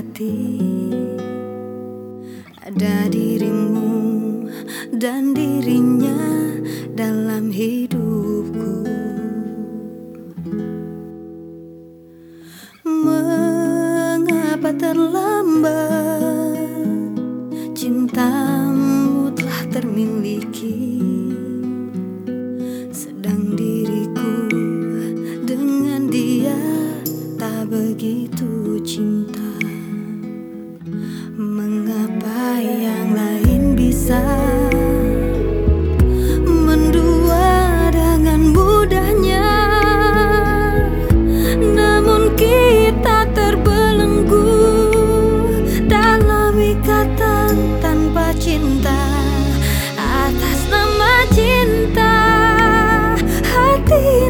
hati. Ada dirimu dan dirinya dalam hidupku. Mengapa terlambat ikatan tanpa cinta atas nama cinta. Hati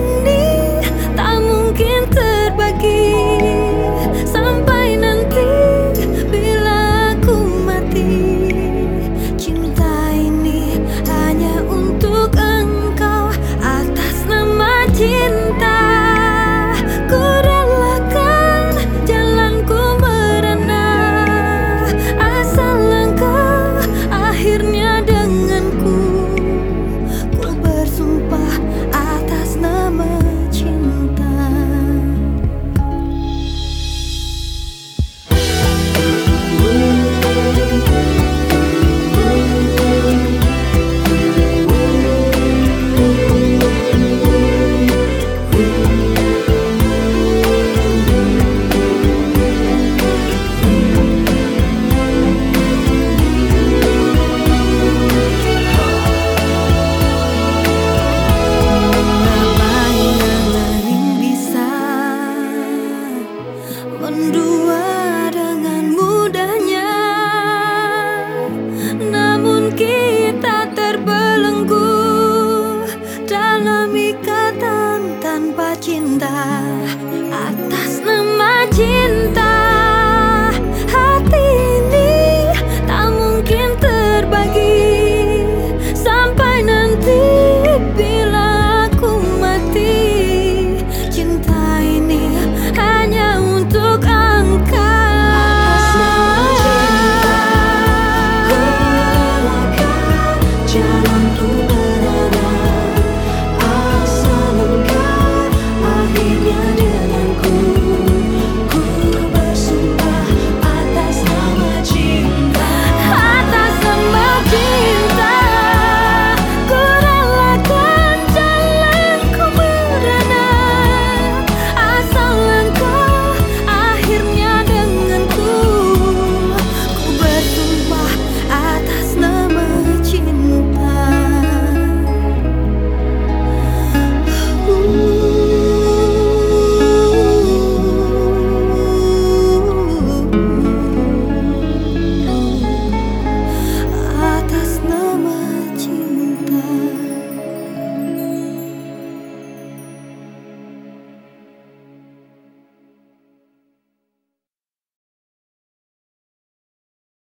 yakında